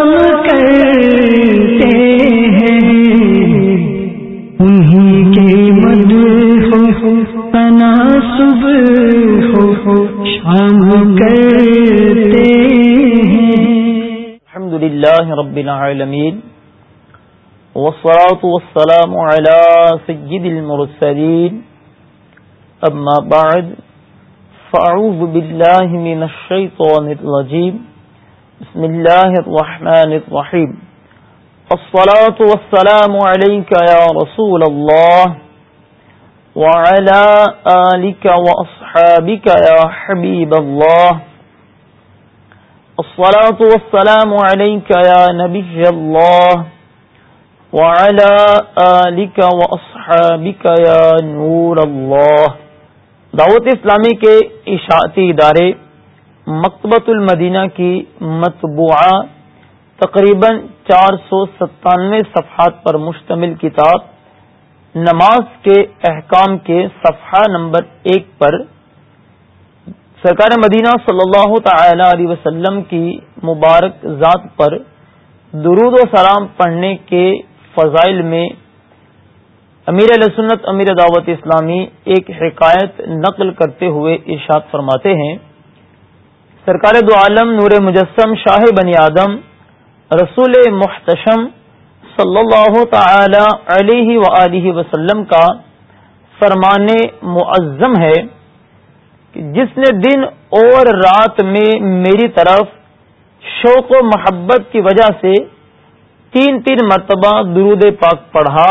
ہم کرتے ہیں۔ انہیں کے مد ہو تناسب ہو، شام کرتے ہیں۔ الحمد لله رب العالمين والصلاة والسلام على سيد المرسلين أما بعد فأعوذ بالله من الشيطان الرجيم بسم الله الرحمن الرحيم. الصلاة والسلام عليك يا رسول الله وعلى آلك وأصحابك يا حبيب الله. الصلاة والسلام عليك يا نبي الله وعلى آلك وأصحابك يا نور الله. دعوت اسلامی کے اشاعتی ادارے مکتبۃ المدینہ کی مطبوعہ تقریباً چار سو ستانوے صفحات پر مشتمل کتاب نماز کے احکام کے صفحہ نمبر ایک پر سرکار مدینہ صلی اللہ تعالی علیہ وسلم کی مبارک ذات پر درود و سلام پڑھنے کے فضائل میں امیر علیہ سنت، امیر دعوت اسلامی ایک حکایت نقل کرتے ہوئے ارشاد فرماتے ہیں۔ سرکار دو عالم نور مجسم شاہ بنی آدم، رسول محتشم صلی اللہ تعالی علیہ و وسلم کا فرمان معظم ہے کہ جس نے دن اور رات میں میری طرف شوق و محبت کی وجہ سے تین تین مرتبہ درود پاک پڑھا،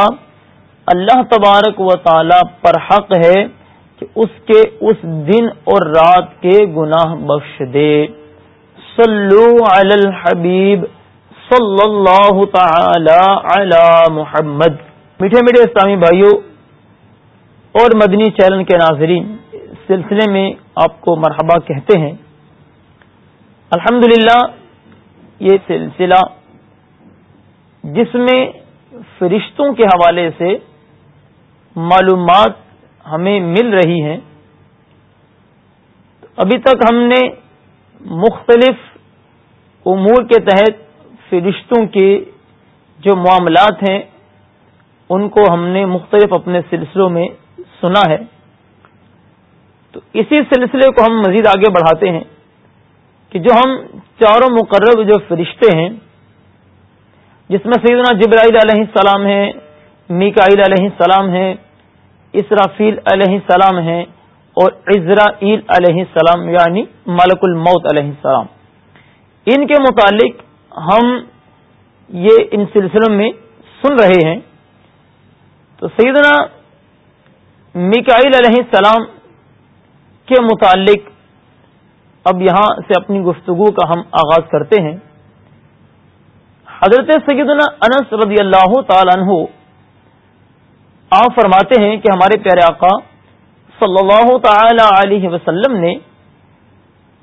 اللہ تبارک و تعالی پر حق ہے۔ کہ اس کے اس دن اور رات کے گناہ بخش دے۔ صلو علی الحبیب صلی اللہ تعالی علی محمد۔ میٹھے میٹھے اسلامی بھائیوں اور مدنی چینل کے ناظرین، سلسلے میں آپ کو مرحبا کہتے ہیں۔ الحمد یہ سلسلہ جس میں فرشتوں کے حوالے سے معلومات ہمیں مل رہی ہیں ابھی تک ہم نے مختلف امور کے تحت فرشتوں کے جو معاملات ہیں، ان کو ہم نے مختلف اپنے سلسلوں میں سنا ہے۔ تو اسی سلسلے کو ہم مزید آگے بڑھاتے ہیں کہ جو ہم چاروں مقرر جو فرشتے ہیں، جس میں سیدنا جبرائیل علیہ السلام ہیں، میکائیل علیہ السلام ہیں اسرافیل علیہ السلام ہیں اور عزرائیل علیہ السلام یعنی ملک الموت علیہ السلام۔ ان کے متعلق ہم یہ ان سلسلوں میں سن رہے ہیں۔ تو سیدنا میکائل علیہ السلام کے متعلق اب یہاں سے اپنی گفتگو کا ہم آغاز کرتے ہیں۔ حضرت سیدنا انس رضی اللہ تعالی عنہ آپ فرماتے ہیں کہ ہمارے پیارے آقا صلی اللہ تعالی علیہ وسلم نے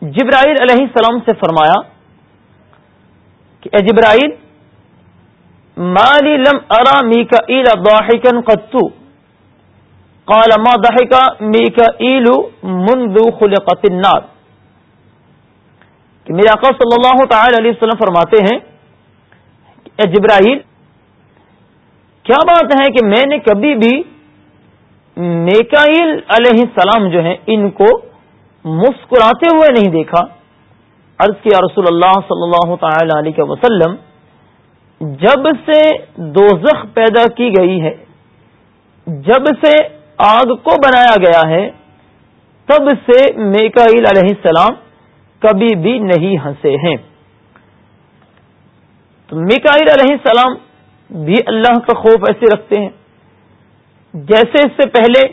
جبرائیل علیہ السلام سے فرمایا کہ اے جبرائیل، مالی لم ارا میکا ایل ضاحکا قطو۔ قال، ما ضحک میکا ایل منذ خلقت النار۔ کہ میرے آقا صلی اللہ تعالی علیہ وسلم فرماتے ہیں کہ اے جبرائیل کیا بات ہے کہ میں نے کبھی بھی میکائل علیہ السلام جو ہیں، ان کو مسکراتے ہوئے نہیں دیکھا۔ عرض کیا رسول اللہ صلی اللہ تعالی علیہ وسلم، جب سے دوزخ پیدا کی گئی ہے، جب سے آگ کو بنایا گیا ہے، تب سے میکائل علیہ السلام کبھی بھی نہیں ہنسے ہیں۔ تو میکائل علیہ السلام بھی اللہ کا خوف ایسے رکھتے ہیں۔ جیسے اس سے پہلے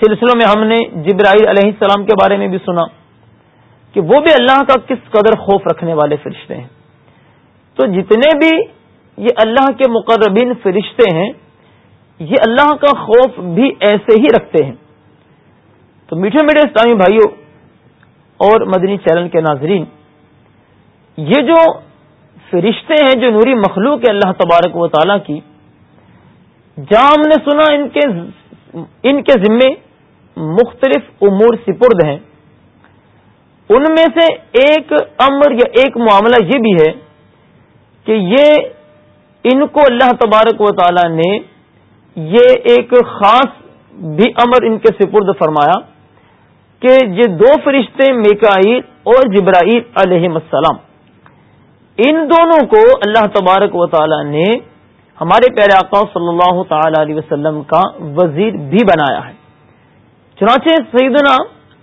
سلسلوں میں ہم نے جبرائیل علیہ السلام کے بارے میں بھی سنا کہ وہ بھی اللہ کا کس قدر خوف رکھنے والے فرشتے ہیں۔ تو جتنے بھی یہ اللہ کے مقربین فرشتے ہیں، یہ اللہ کا خوف بھی ایسے ہی رکھتے ہیں۔ تو میٹھے میٹھے اسلامی بھائیوں اور مدنی چینل کے ناظرین، یہ جو فرشتے ہیں جو نوری مخلوق ہے اللہ تبارک و تعالی کی۔ جہاں ہم نے سنا ان کے ان کے ذمے مختلف امور سپرد ہیں۔ ان میں سے ایک امر یا ایک معاملہ یہ بھی ہے کہ یہ، ان کو اللہ تبارک و تعالی نے یہ ایک خاص بھی امر ان کے سپرد فرمایا کہ یہ دو فرشتے میکائیل اور جبرائیل علیہ السلام۔ ان دونوں کو اللہ تبارک و تعالی نے ہمارے پیارے آقا صلی اللہ تعالی علیہ وسلم کا وزیر بھی بنایا ہے۔ چنانچہ سیدنا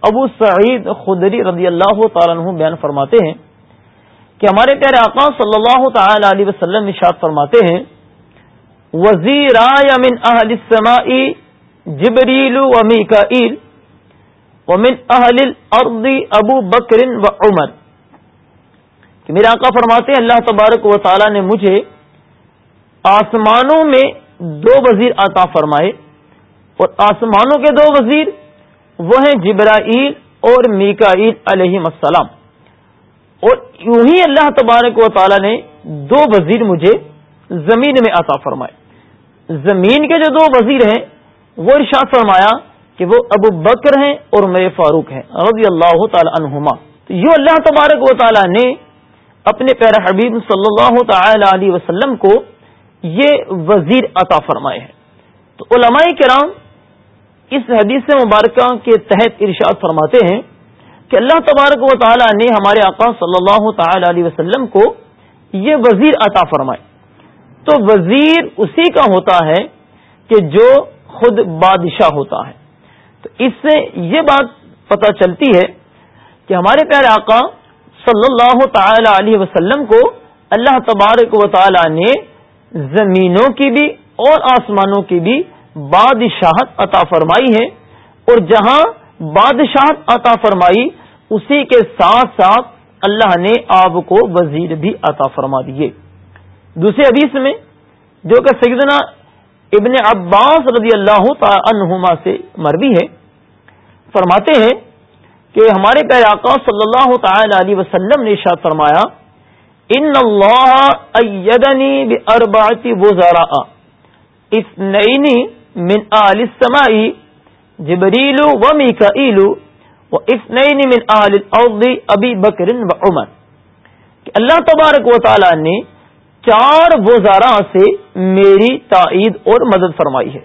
ابو سعید خدری رضی اللہ تعالیٰ عنہ بیان فرماتے ہیں کہ ہمارے پیارے آقا صلی اللہ تعالی علیہ وسلم اشاد فرماتے ہیں وزیر من اہل السماء جبریل و میکائیل، ومن اہل الارض ابو بکر و عمر۔ کہ میرے آقا فرماتے ہیں، اللہ تبارک و تعالی نے مجھے آسمانوں میں دو وزیر عطا فرمائے اور آسمانوں کے دو وزیر وہ ہیں جبرائیل اور میکائیل علیہ السلام۔ اور یوں ہی اللہ تبارک و تعالی نے دو وزیر مجھے زمین میں عطا فرمائے۔ زمین کے جو دو وزیر ہیں، وہ ارشاد فرمایا کہ وہ ابو بکر ہیں اور میرے فاروق ہیں، رضی اللہ تعالی عنہما۔ تو یوں اللہ تبارک و تعالی نے اپنے پیر حبیب صلی اللہ تعالی علیہ وسلم کو یہ وزیر عطا فرمائے ہیں۔ تو علماء کرام اس حدیث مبارکہ کے تحت ارشاد فرماتے ہیں کہ اللہ تبارک و تعالی نے ہمارے آقا صلی اللہ تعالی علیہ وسلم کو یہ وزیر عطا فرمائے۔ تو وزیر اسی کا ہوتا ہے کہ جو خود بادشاہ ہوتا ہے۔ تو اس سے یہ بات پتہ چلتی ہے کہ ہمارے پیارے آقا صلی اللہ تعالی علیہ وسلم کو اللہ تبارک و تعالی نے زمینوں کی بھی اور آسمانوں کی بھی بادشاہت عطا فرمائی ہے۔ اور جہاں بادشاہت عطا فرمائی، اسی کے ساتھ ساتھ اللہ نے آپ کو وزیر بھی عطا فرما دیے۔ دوسرے حدیث میں، جو کہ سیدنا ابن عباس رضی اللہ عنہما سے مروی ہے، فرماتے ہیں کہ ہمارے پیر آقا صلی اللہ تعالی علیہ وسلم نے ارشاد فرمایا، ان اللہ ایدنی بارباتی وزارا اس من آل السماء، جبریل و میکائیل، و اثنین من آل الارض، ابی بکر و عمر۔ کہ اللہ تبارک و تعالی نے چار وزراء سے میری تائید اور مدد فرمائی ہے۔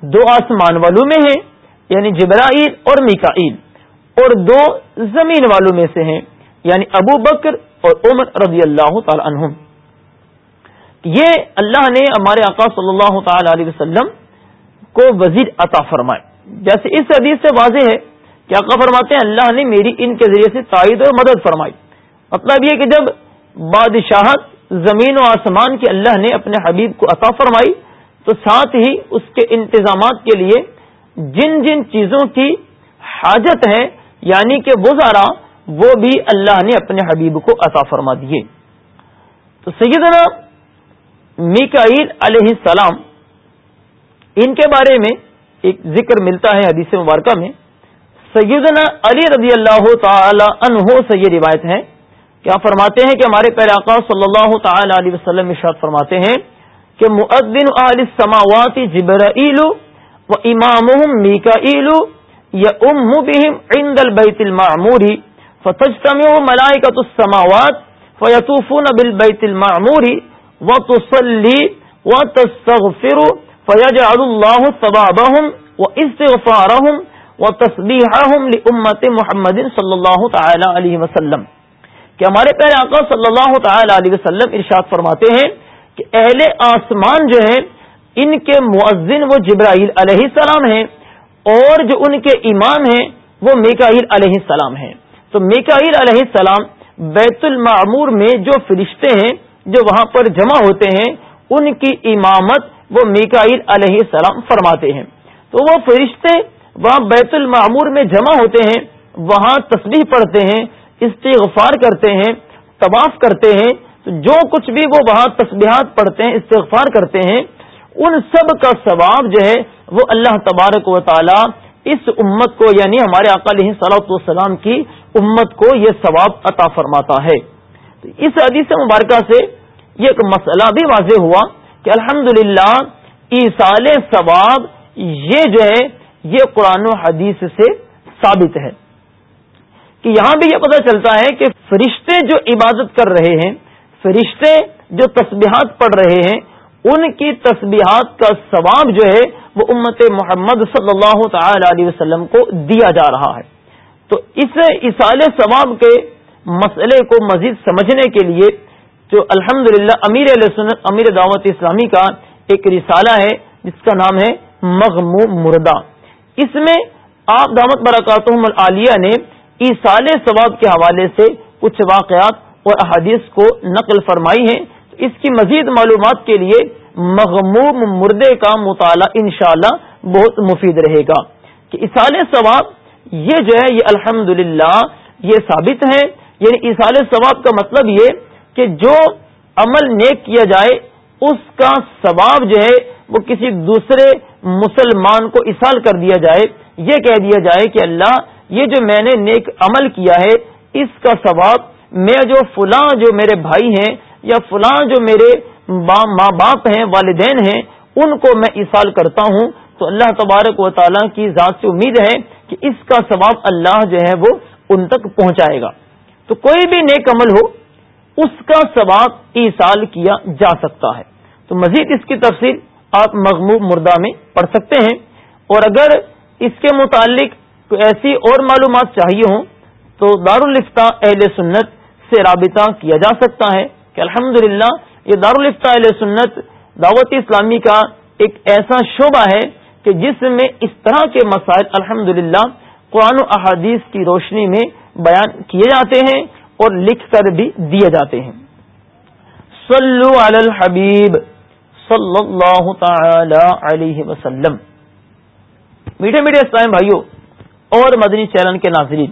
دو آسمان والوں میں ہیں یعنی جبرائیل اور میکائیل۔ اور دو زمین والوں میں سے ہیں یعنی ابو بکر اور عمر رضی اللہ تعالی عنہم۔ یہ اللہ نے ہمارے آقا صلی اللہ تعالی علیہ وسلم کو وزیر عطا فرمائے۔ جیسے اس حدیث سے واضح ہے کہ آقا فرماتے ہیں، اللہ نے میری ان کے ذریعے سے تائید اور مدد فرمائی۔ مطلب یہ کہ جب بادشاہت زمین و آسمان کی اللہ نے اپنے حبیب کو عطا فرمائی، تو ساتھ ہی اس کے انتظامات کے لیے جن جن چیزوں کی حاجت ہے یعنی کہ وہ وہ بھی اللہ نے اپنے حبیب کو عطا فرما دیے۔ تو سیدنا میکائیل علیہ السلام ان کے بارے میں ایک ذکر ملتا ہے حدیث مبارکہ میں۔ سیدنا علی رضی اللہ تعالی عنہ سے یہ روایت ہے۔ کیا فرماتے ہیں کہ ہمارے پیر آقا صلی اللہ تعالی علیہ وسلم ارشاد فرماتے ہیں کہ مؤذن اہل السماوات جبرائیل و امامهم میکائیل یا ام بهم عند البیت المعمور فتجتمع ملائکۃ السماوات فیطوفون بالبیت المعمور وتصلی وتستغفر فیجعل اللہ ثوابهم واستغفارهم وتسبیحهم لامت محمد صلی اللہ تعالی علیہ وسلم کہ ہمارے پہلے آقا صلی اللہ تعالی علیہ وسلم ارشاد فرماتے ہیں کہ اہل آسمان جو ہیں، ان کے معذن وہ جبرائیل علیہ السلام ہیں۔ اور جو ان کے امام ہیں وہ میکائیل علیہ السلام ہیں۔ تو میکائیل علیہ السلام بیت المعمور میں جو فرشتے ہیں، جو وہاں پر جمع ہوتے ہیں، ان کی امامت وہ میکائل علیہ السلام فرماتے ہیں۔ تو وہ فرشتے وہاں بیت المعمور میں جمع ہوتے ہیں، وہاں تصویر پڑھتے ہیں، استغفار کرتے ہیں، طواف کرتے ہیں۔ تو جو کچھ بھی وہ وہاں تسبیحات پڑھتے ہیں، استغفار کرتے ہیں ان سب کا ثواب جو ہے وہ اللہ تبارک و تعالی اس امت کو یعنی ہمارے علیہ صلاحت والسلام کی امت کو یہ ثواب عطا فرماتا ہے۔ اس حدیث مبارکہ سے یہ ایک مسئلہ بھی واضح ہوا کہ الحمد للہ ایسال ثواب یہ جو ہے، یہ قرآن و حدیث سے ثابت ہے۔ کہ یہاں بھی یہ پتہ چلتا ہے کہ فرشتے جو عبادت کر رہے ہیں، فرشتے جو تسبیحات پڑھ رہے ہیں ان کی تسبیحات کا ثواب جو ہے وہ امت محمد صلی اللہ تعالی علیہ وسلم کو دیا جا رہا ہے۔ تو اس اصال ثواب کے مسئلے کو مزید سمجھنے کے لیے جو الحمد للہ امیر سنت، امیر دعوت اسلامی کا ایک رسالہ ہے، جس کا نام ہے مغمو مردہ۔ اس میں آپ دعوت برکات العالیہ نے ایسال ثواب کے حوالے سے کچھ واقعات اور احادیث کو نقل فرمائی ہیں۔ اس کی مزید معلومات کے لیے مغموم مردے کا مطالعہ انشاءاللہ بہت مفید رہے گا۔ کہ اصال ثواب یہ جو ہے، یہ الحمد یہ ثابت ہے۔ یعنی اصال ثواب کا مطلب یہ کہ جو عمل نیک کیا جائے، اس کا ثواب جو ہے، وہ کسی دوسرے مسلمان کو اصال کر دیا جائے۔ یہ کہہ دیا جائے کہ اللہ، یہ جو میں نے نیک عمل کیا ہے، اس کا ثواب میں جو فلاں، جو میرے بھائی ہیں یا فلاں جو میرے ماں باپ ہیں، والدین ہیں، ان کو میں اصال کرتا ہوں۔ تو اللہ تبارک و تعالیٰ کی ذات سے امید ہے کہ اس کا ثواب اللہ جو ہے وہ ان تک پہنچائے گا۔ تو کوئی بھی نیک عمل ہو، اس کا ثواب ایسال کیا جا سکتا ہے۔ تو مزید اس کی تفصیل آپ مغموب مردہ میں پڑھ سکتے ہیں۔ اور اگر اس کے متعلق کوئی ایسی اور معلومات چاہیے ہوں، تو دارالفتہ اہل سنت سے رابطہ کیا جا سکتا ہے۔ کہ الحمد یہ دارالفتہ اہل سنت دعوت اسلامی کا ایک ایسا شعبہ ہے کہ جس میں اس طرح کے مسائل الحمد قرآن و احادیث کی روشنی میں بیان کیے جاتے ہیں اور لکھ کر بھی دیے جاتے ہیں۔ صلو علی الحبیب صلی اللہ تعالی علیہ وسلم۔ میٹھے میٹھے اسلام بھائیوں اور مدنی چینل کے ناظرین،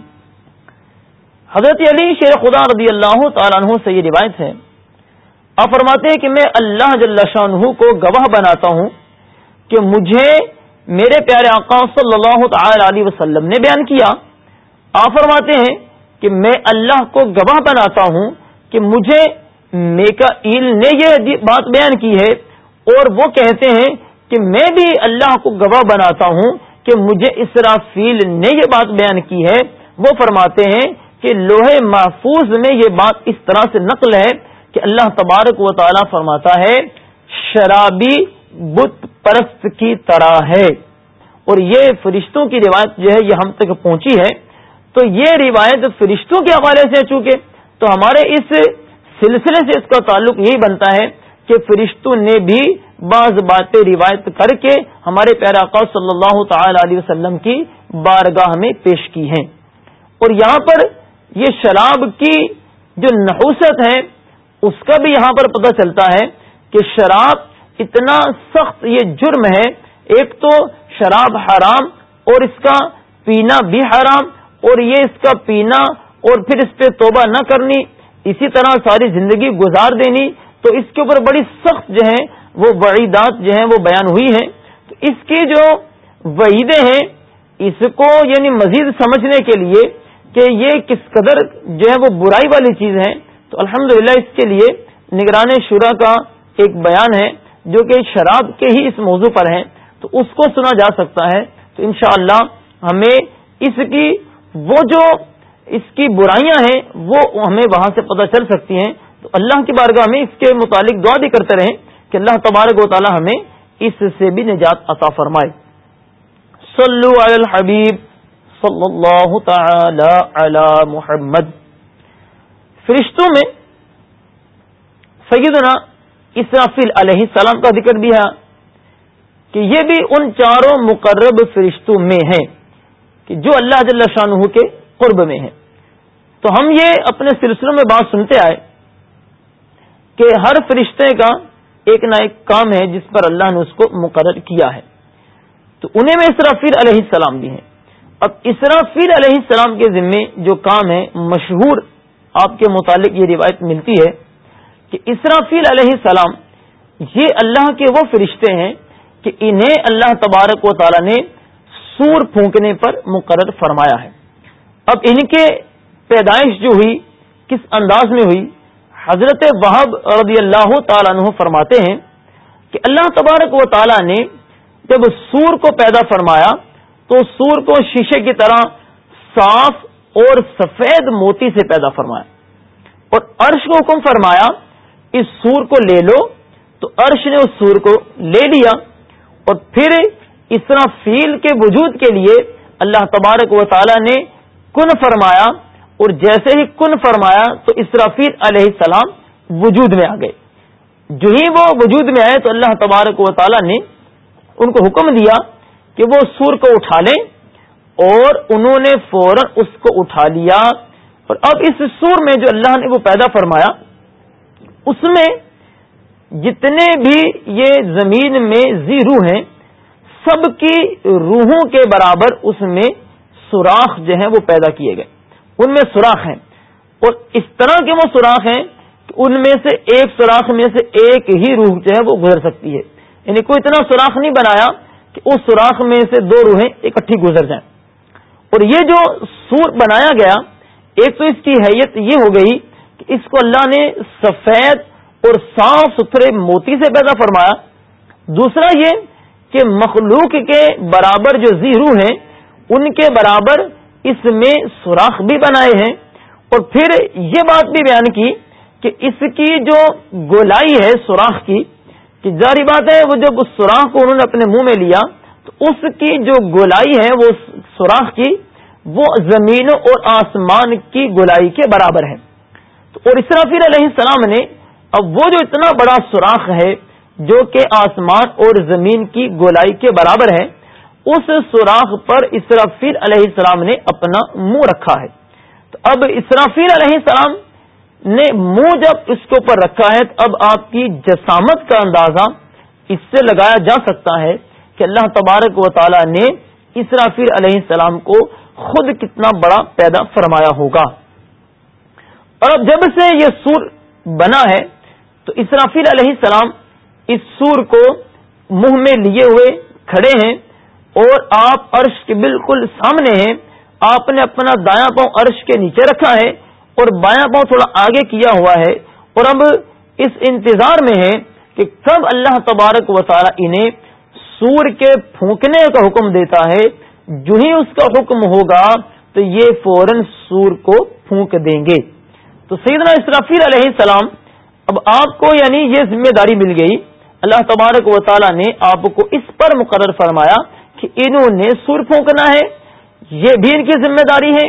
حضرت علی شیر خدا رضی اللہ تعالیٰ عنہ سے یہ روایت ہے آپ فرماتے ہیں کہ میں اللہ جل شاہ کو گواہ بناتا ہوں کہ مجھے میرے پیارے آقا صلی اللہ تعالی علیہ وسلم نے بیان کیا۔ آپ فرماتے ہیں کہ میں اللہ کو گواہ بناتا ہوں کہ مجھے میکا نے یہ بات بیان کی ہے اور وہ کہتے ہیں کہ میں بھی اللہ کو گواہ بناتا ہوں کہ مجھے اسرافیل نے یہ بات بیان کی ہے۔ وہ فرماتے ہیں کہ لوہے محفوظ میں یہ بات اس طرح سے نقل ہے کہ اللہ تبارک و تعالی فرماتا ہے، شرابی بت پرست کی طرح ہے۔ اور یہ فرشتوں کی روایت جو ہے، یہ ہم تک پہنچی ہے۔ تو یہ روایت فرشتوں کے حوالے سے چونکہ تو ہمارے اس سلسلے سے اس کا تعلق یہی بنتا ہے کہ فرشتوں نے بھی بعض باتیں روایت کر کے ہمارے پیارا صلی اللہ تعالی علیہ وسلم کی بارگاہ میں پیش کی ہیں۔ اور یہاں پر یہ شراب کی جو نحوست ہے اس کا بھی یہاں پر پتہ چلتا ہے کہ شراب اتنا سخت یہ جرم ہے، ایک تو شراب حرام اور اس کا پینا بھی حرام اور یہ اس کا پینا اور پھر اس پہ توبہ نہ کرنی، اسی طرح ساری زندگی گزار دینی، تو اس کے اوپر بڑی سخت جو ہے وہ وعیدات جو ہیں وہ بیان ہوئی ہیں۔ تو اس کی جو وعیدیں ہیں، اس کو یعنی مزید سمجھنے کے لیے کہ یہ کس قدر جو ہے وہ برائی والی چیز ہے تو الحمد اس کے لیے نگران شورا کا ایک بیان ہے جو کہ شراب کے ہی اس موضوع پر ہے، تو اس کو سنا جا سکتا ہے۔ تو انشاءاللہ ہمیں اس کی وہ جو اس کی برائیاں ہیں، وہ ہمیں وہاں سے پتہ چل سکتی ہیں۔ تو اللہ کی بارگاہ میں اس کے متعلق دعا بھی کرتے رہیں کہ اللہ تبارک و تعالی ہمیں اس سے بھی نجات عطا فرمائے۔ صلو علی الحبیب صلی اللہ تعالی علی محمد۔ فرشتوں میں سیدنا اسرافیل علیہ السلام کا ذکر بھی ہے کہ یہ بھی ان چاروں مقرب فرشتوں میں ہیں کہ جو اللہ جل شاہ کے قرب میں ہیں۔ تو ہم یہ اپنے سلسلوں میں بات سنتے آئے کہ ہر فرشتے کا ایک نہ ایک کام ہے جس پر اللہ نے اس کو مقرر کیا ہے۔ تو انہیں میں اسرافیل علیہ السلام بھی ہیں۔ اب اسرافیل علیہ السلام کے ذمے جو کام ہے مشہور آپ کے متعلق یہ روایت ملتی ہے کہ اسرافیل علیہ السلام، یہ اللہ کے وہ فرشتے ہیں کہ انہیں اللہ تبارک و تعالی نے سور پھونکنے پر مقرر فرمایا ہے۔ اب ان کے پیدائش جو ہوئی، کس انداز میں ہوئی؟ حضرت وحب رضی اللہ تعالیٰ عنہ فرماتے ہیں کہ اللہ تبارک و تعالی نے جب سور کو پیدا فرمایا تو سور کو شیشے کی طرح صاف اور سفید موتی سے پیدا فرمایا۔ اور عرش کو حکم فرمایا، اس سور کو لے لو۔ تو عرش نے اس سور کو لے لیا۔ اور پھر اسرافیل کے وجود کے لیے اللہ تبارک و تعالی نے کن فرمایا۔ اور جیسے ہی کن فرمایا، تو اسرافیل علیہ السلام وجود میں آ گئے۔ جو ہی وہ وجود میں آئے، تو اللہ تبارک و تعالی نے ان کو حکم دیا کہ وہ سور کو اٹھا لیں۔ اور انہوں نے فوراً اس کو اٹھا لیا۔ اور اب اس سور میں جو اللہ نے وہ پیدا فرمایا، اس میں جتنے بھی یہ زمین میں زی روح ہیں، سب کی روحوں کے برابر اس میں سوراخ جو ہیں وہ پیدا کیے گئے۔ ان میں سوراخ ہیں۔ اور اس طرح کے وہ سوراخ ہیں کہ ان میں سے ایک سوراخ میں سے ایک ہی روح جو ہے وہ گزر سکتی ہے۔ یعنی کوئی اتنا سوراخ نہیں بنایا کہ اس سوراخ میں سے دو روحیں اکٹھی گزر جائیں۔ اور یہ جو سور بنایا گیا، ایک تو اس کی حیت یہ ہو گئی کہ اس کو اللہ نے سفید اور صاف ستھرے موتی سے پیدا فرمایا۔ دوسرا یہ کہ مخلوق کے برابر جو زیرو ہیں، ان کے برابر اس میں سوراخ بھی بنائے ہیں۔ اور پھر یہ بات بھی بیان کی کہ اس کی جو گولائی ہے، سوراخ کی، کہ جاری بات ہے، وہ جب اس سوراخ کو انہوں نے اپنے منہ میں لیا تو اس کی جو گولائی ہے، وہ سوراخ کی، وہ زمین اور آسمان کی گولائی کے برابر ہے۔ تو اور اسرافیل علیہ السلام نے، اب وہ جو اتنا بڑا سوراخ ہے، جو کہ آسمان اور زمین کی گولائی کے برابر ہے، اس سوراخ پر اسرافیل علیہ السلام نے اپنا منہ رکھا ہے۔ تو اب اسرافیل علیہ السلام نے منہ جب اس کے اوپر رکھا ہے، تو اب آپ کی جسامت کا اندازہ اس سے لگایا جا سکتا ہے۔ کہ اللہ تبارک و تعالی نے اسرافیل علیہ السلام کو خود کتنا بڑا پیدا فرمایا ہوگا۔ اور اب جب سے یہ سور بنا ہے، تو اسرافیل علیہ السلام اس سور کو منہ میں لیے ہوئے کھڑے ہیں اور آپ عرش کے بالکل سامنے ہیں۔ آپ نے اپنا دایاں پاؤں عرش کے نیچے رکھا ہے اور بایاں پاؤں تھوڑا آگے کیا ہوا ہے۔ اور اب اس انتظار میں ہے کہ کب اللہ تبارک و تعالی انہیں سور کے پھونکنے کا حکم دیتا ہے، جو ہی اس کا حکم ہوگا تو یہ فوراً سور کو پھونک دیں گے۔ تو سیدنا اسرافیل علیہ السلام، اب آپ کو یعنی یہ ذمہ داری مل گئی، اللہ تبارک و تعالی نے آپ کو اس پر مقرر فرمایا کہ انہوں نے سر پھونکنا ہے۔ یہ بھی ان کی ذمہ داری ہے۔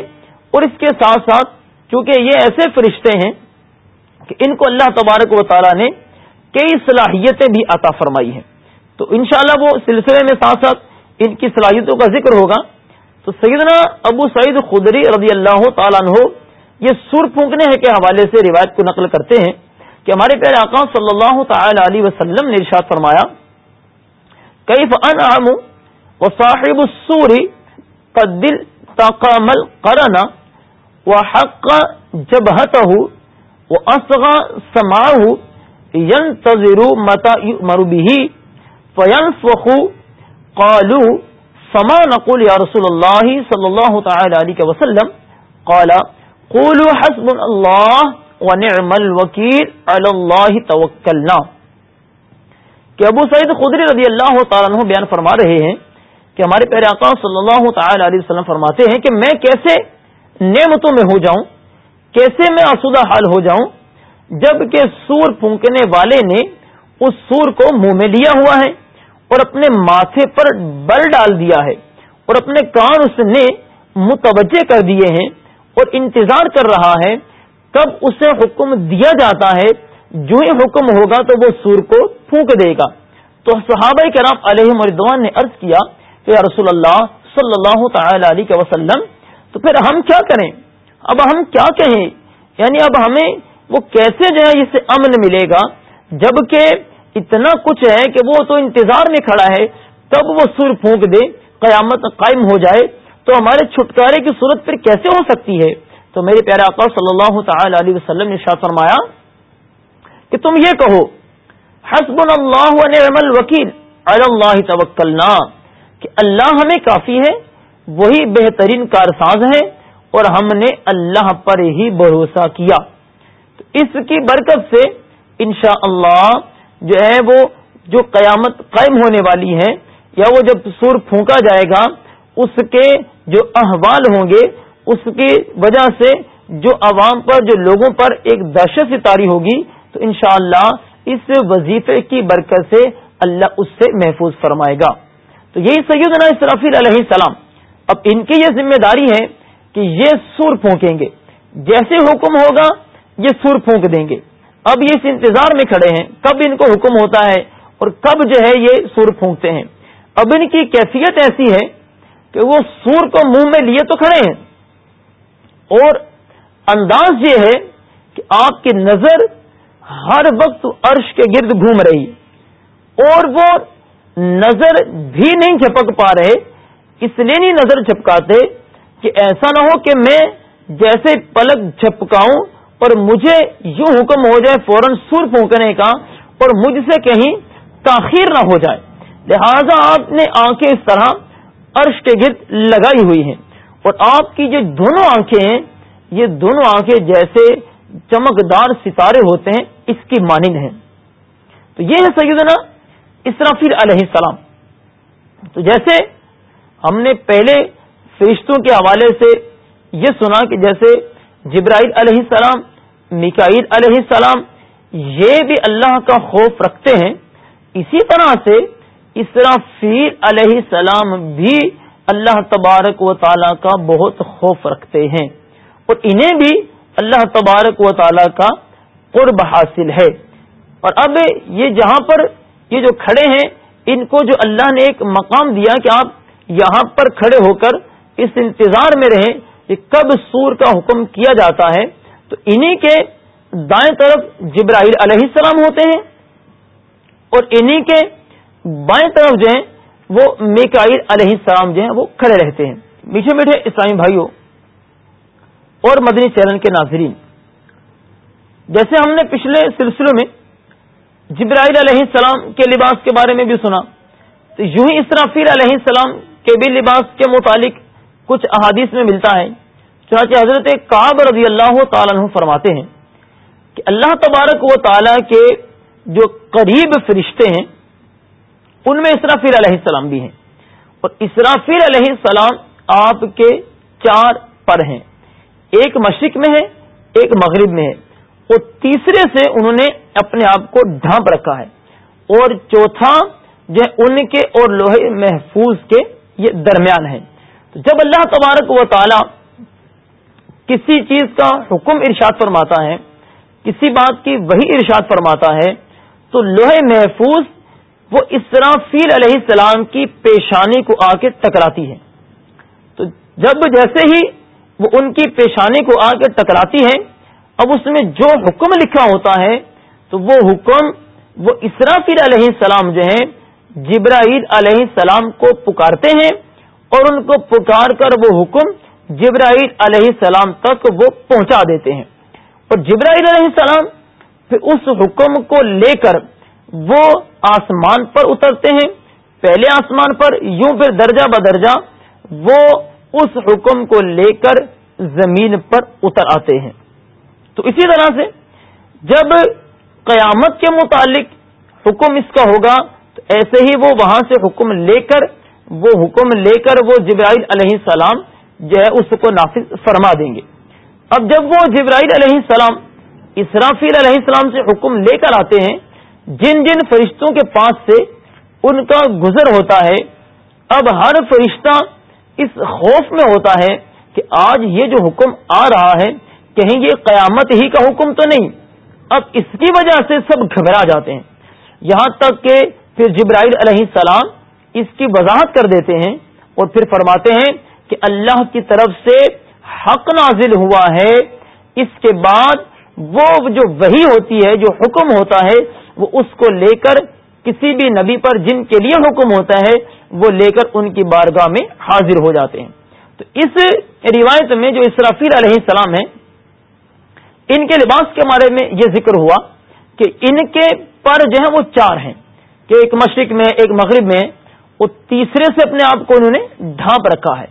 اور اس کے ساتھ ساتھ، چونکہ یہ ایسے فرشتے ہیں کہ ان کو اللہ تبارک و تعالی نے کئی صلاحیتیں بھی عطا فرمائی ہیں۔ تو انشاءاللہ وہ سلسلے میں ساتھ ساتھ ان کی صلاحیتوں کا ذکر ہوگا۔ تو سیدنا ابو سعید خدری رضی اللہ تعالیٰ عنہ یہ سر پھونکنے کے حوالے سے روایت کو نقل کرتے ہیں کہ ہمارے پیارے آقا صلی اللہ تعالی علیہ وسلم نے ارشاد فرمایا، کیف انعم وصاحب السور قد دل تقام القرن وحق جبهته واصغى سمعه ينتظر متى يؤمر به؟ فينفخ قالوا، فما نقول يا رسول الله صلى الله تعالى عليه وسلم؟ قال، قولوا حسبنا الله ونعم الوکیل علی اللہ توکلنا کہ ابو سعید خدری رضی اللہ تعالیٰ عنہ بیان فرما رہے ہیں کہ ہمارے پیارے آقا صلی اللہ تعالی علیہ وسلم فرماتے ہیں کہ میں کیسے نعمتوں میں ہو جاؤں، کیسے میں آسودہ حال ہو جاؤں، جبکہ سور پھونکنے والے نے اس سور کو منہ میں لیا ہوا ہے اور اپنے ماتھے پر بل ڈال دیا ہے اور اپنے کان اس نے متوجہ کر دیے ہیں اور انتظار کر رہا ہے کب اسے حکم دیا جاتا ہے۔ جو ہی حکم ہوگا تو وہ سور کو پھونک دے گا۔ تو صحابہ کرام علیہ مردوان نے عرض کیا کہ یا رسول اللہ صلی اللہ تعالی علیہ وسلم، تو پھر ہم کیا کریں؟ اب ہم کیا کہیں؟ یعنی اب ہمیں وہ کیسے جو ہے اس سے امن ملے گا؟ جبکہ اتنا کچھ ہے کہ وہ تو انتظار میں کھڑا ہے، تب وہ سر پھونک دے، قیامت قائم ہو جائے۔ تو ہمارے چھٹکارے کی صورت پھر کیسے ہو سکتی ہے؟ تو میرے پیارے آقا صلی اللہ تعالی علیہ وسلم نے شاہ فرمایا کہ تم یہ کہو حسب اللہ نعم الوکیل اللہ توکلنا، کہ اللہ ہمیں کافی ہے، وہی بہترین کارساز ہے اور ہم نے اللہ پر ہی بھروسہ کیا۔ تو اس کی برکت سے انشاء اللہ جو ہے وہ جو قیامت قائم ہونے والی ہے یا وہ جب سور پھونکا جائے گا، اس کے جو احوال ہوں گے، اس کی وجہ سے جو عوام پر، جو لوگوں پر ایک دہشت سی تاری ہوگی، تو انشاءاللہ اس وظیفے کی برکت سے اللہ اس سے محفوظ فرمائے گا۔ تو یہی سیدنا اسرافیل علیہ السلام اب ان کی یہ ذمہ داری ہے کہ یہ سور پھونکیں گے۔ جیسے حکم ہوگا، یہ سور پھونک دیں گے۔ اب یہ اس انتظار میں کھڑے ہیں، کب ان کو حکم ہوتا ہے اور کب جو ہے یہ سور پھونکتے ہیں۔ اب ان کی کیفیت ایسی ہے کہ وہ سور کو منہ میں لیے تو کھڑے ہیں۔ اور انداز یہ ہے کہ آپ کی نظر ہر وقت عرش کے گرد گھوم رہی اور وہ نظر بھی نہیں جھپک پا رہے، اس لیے نہیں نظر جھپکاتے کہ ایسا نہ ہو کہ میں جیسے پلک جھپکاؤں اور مجھے یوں حکم ہو جائے فوراً سر پھونکنے کا اور مجھ سے کہیں تاخیر نہ ہو جائے۔ لہذا آپ نے آنکھیں اس طرح عرش کے گرد لگائی ہوئی ہیں۔ اور آپ کی جو دونوں آنکھیں ہیں، یہ دونوں آنکھیں جیسے چمکدار ستارے ہوتے ہیں، اس کی مانند ہیں۔ تو یہ ہے سیدنا اسرافیل علیہ السلام۔ تو جیسے ہم نے پہلے فرشتوں کے حوالے سے یہ سنا کہ جیسے جبرائیل علیہ السلام مکائل علیہ السلام، یہ بھی اللہ کا خوف رکھتے ہیں۔ اسی طرح سے اسرافیل علیہ السلام بھی اللہ تبارک و تعالی کا بہت خوف رکھتے ہیں۔ اور انہیں بھی اللہ تبارک و تعالی کا قرب حاصل ہے۔ اور اب یہ جہاں پر یہ جو کھڑے ہیں، ان کو جو اللہ نے ایک مقام دیا کہ آپ یہاں پر کھڑے ہو کر اس انتظار میں رہیں کہ کب سور کا حکم کیا جاتا ہے، تو انہی کے دائیں طرف جبرائیل علیہ السلام ہوتے ہیں اور انہی کے بائیں طرف جو ہیں، وہ میکائل علیہ السلام جو ہیں، وہ کھڑے رہتے ہیں۔ میٹھے میٹھے اسلامی بھائیوں اور مدنی چینل کے ناظرین، جیسے ہم نے پچھلے سلسلوں میں جبرائیل علیہ السلام کے لباس کے بارے میں بھی سنا، تو یوں ہی اسرافیل علیہ السلام کے بھی لباس کے متعلق کچھ احادیث میں ملتا ہے۔ چنانچہ حضرت کاب رضی اللہ تعالیٰ عنہ فرماتے ہیں کہ اللہ تبارک و تعالی کے جو قریب فرشتے ہیں، ان میں اسرافیل علیہ السلام بھی ہیں۔ اور اسرافیل علیہ السلام آپ کے چار پر ہیں۔ ایک مشرق میں ہے، ایک مغرب میں ہے۔ اور تیسرے سے انہوں نے اپنے آپ کو ڈھانپ رکھا ہے۔ اور چوتھا، جو ان کے اور لوہے محفوظ کے یہ درمیان ہے۔ تو جب اللہ تبارک و تعالی کسی چیز کا حکم ارشاد فرماتا ہے، کسی بات کی وہی ارشاد فرماتا ہے، تو لوہے محفوظ وہ اس طرح فیل علیہ السلام کی پیشانی کو آ کے ٹکراتی ہے۔ تو جب جیسے ہی وہ ان کی پیشانی کو آ کے ٹکراتی ہے، اب اس میں جو حکم لکھا ہوتا ہے، تو وہ حکم وہ اسرافیل علیہ السلام جو ہیں، جبرائیل علیہ السلام کو پکارتے ہیں۔ اور ان کو پکار کر وہ حکم جبرائیل علیہ السلام تک وہ پہنچا دیتے ہیں۔ اور جبرائیل علیہ السلام پھر اس حکم کو لے کر وہ آسمان پر اترتے ہیں۔ پہلے آسمان پر، یوں پھر درجہ بدرجہ وہ اس حکم کو لے کر زمین پر اتر آتے ہیں۔ تو اسی طرح سے جب قیامت کے متعلق حکم اس کا ہوگا، تو ایسے ہی وہ وہاں سے حکم لے کر وہ حکم لے کر وہ جبرائیل علیہ السلام جو ہے اس کو نافذ فرما دیں گے۔ اب جب وہ جبرائیل علیہ السلام، اسرافیل علیہ السلام سے حکم لے کر آتے ہیں، جن جن فرشتوں کے پاس سے ان کا گزر ہوتا ہے، اب ہر فرشتہ اس خوف میں ہوتا ہے کہ آج یہ جو حکم آ رہا ہے، کہیں یہ قیامت ہی کا حکم تو نہیں۔ اب اس کی وجہ سے سب گھبرا جاتے ہیں۔ یہاں تک کہ پھر جبرائیل علیہ السلام اس کی وضاحت کر دیتے ہیں اور پھر فرماتے ہیں کہ اللہ کی طرف سے حق نازل ہوا ہے۔ اس کے بعد وہ جو وہی ہوتی ہے، جو حکم ہوتا ہے، وہ اس کو لے کر کسی بھی نبی پر جن کے لیے حکم ہوتا ہے، وہ لے کر ان کی بارگاہ میں حاضر ہو جاتے ہیں۔ تو اس روایت میں جو اسرافیل علیہ السلام ہے ان کے لباس کے بارے میں یہ ذکر ہوا کہ ان کے پر جو ہیں وہ چار ہیں کہ ایک مشرق میں، ایک مغرب میں وہ تیسرے سے اپنے آپ کو انہوں نے ڈھانپ رکھا ہے۔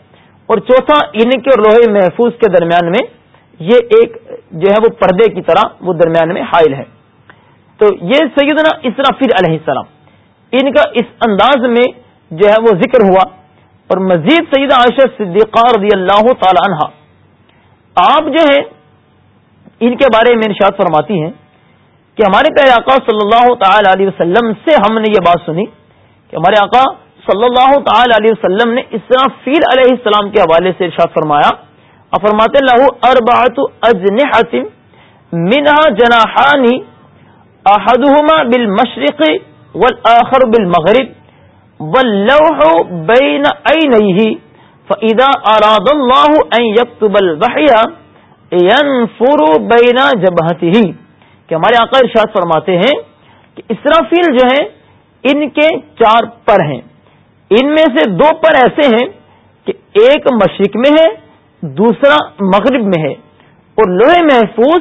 اور چوتھا، ان کے اور لوہے محفوظ کے درمیان میں یہ ایک جو ہے وہ پردے کی طرح وہ درمیان میں حائل ہے۔ تو یہ سیدنا اسرافیل علیہ السلام، ان کا اس انداز میں جو ہے وہ ذکر ہوا۔ اور مزید سید عائشہ صدیقہ رضی اللہ تعالی عنہ، آپ جو ہے ان کے بارے میں ارشاد فرماتی ہیں کہ ہمارے پیارے آقا صلی اللہ تعالی علیہ وسلم سے ہم نے یہ بات سنی کہ ہمارے آقا صلی اللہ تعالی علیہ وسلم نے اسرافیل علیہ السلام کے حوالے سے ارشاد فرمایا فرماتے اللہ اربعت اجنحت منها جناحانی احدهما بالمشرق والآخر بالمغرب واللوح بين عينيه فإذا أراد الله أن يكتب الوحي ينفر بين جبهته کہ ہمارے آقا ارشاد فرماتے ہیں کہ اسرافیل جو ہیں، ان کے چار پر ہیں۔ ان میں سے دو پر ایسے ہیں کہ ایک مشرق میں ہے، دوسرا مغرب میں ہے۔ اور لوہے محفوظ،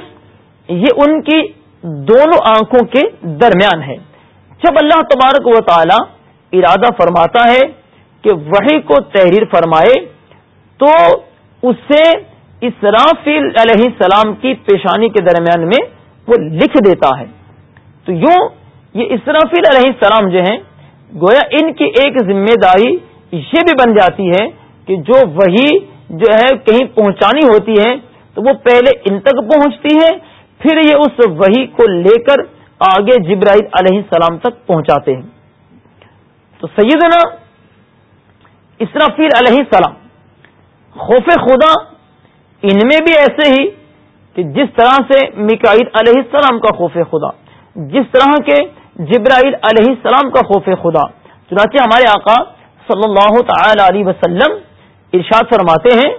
یہ ان کی دونوں آنکھوں کے درمیان ہے۔ جب اللہ تبارک و تعالی ارادہ فرماتا ہے کہ وہی کو تحریر فرمائے، تو اسے اسرافیل علیہ السلام کی پیشانی کے درمیان میں وہ لکھ دیتا ہے۔ تو یوں یہ اسرافیل علیہ السلام جو ہیں گویا ان کی ایک ذمہ داری یہ بھی بن جاتی ہے کہ جو وہی جو ہے کہیں پہنچانی ہوتی ہے، تو وہ پہلے ان تک پہنچتی ہے، پھر یہ اس وہی کو لے کر آگے جبرائیل علیہ السلام تک پہنچاتے ہیں۔ تو سیدنا اسرافیل علیہ السلام خوف خدا ان میں بھی ایسے ہی کہ جس طرح سے مکائل علیہ السلام کا خوف خدا، جس طرح کے جبرائیل علیہ السلام کا خوف خدا۔ چنانچہ ہمارے آقا صلی اللہ تعالی علیہ وسلم ارشاد فرماتے ہیں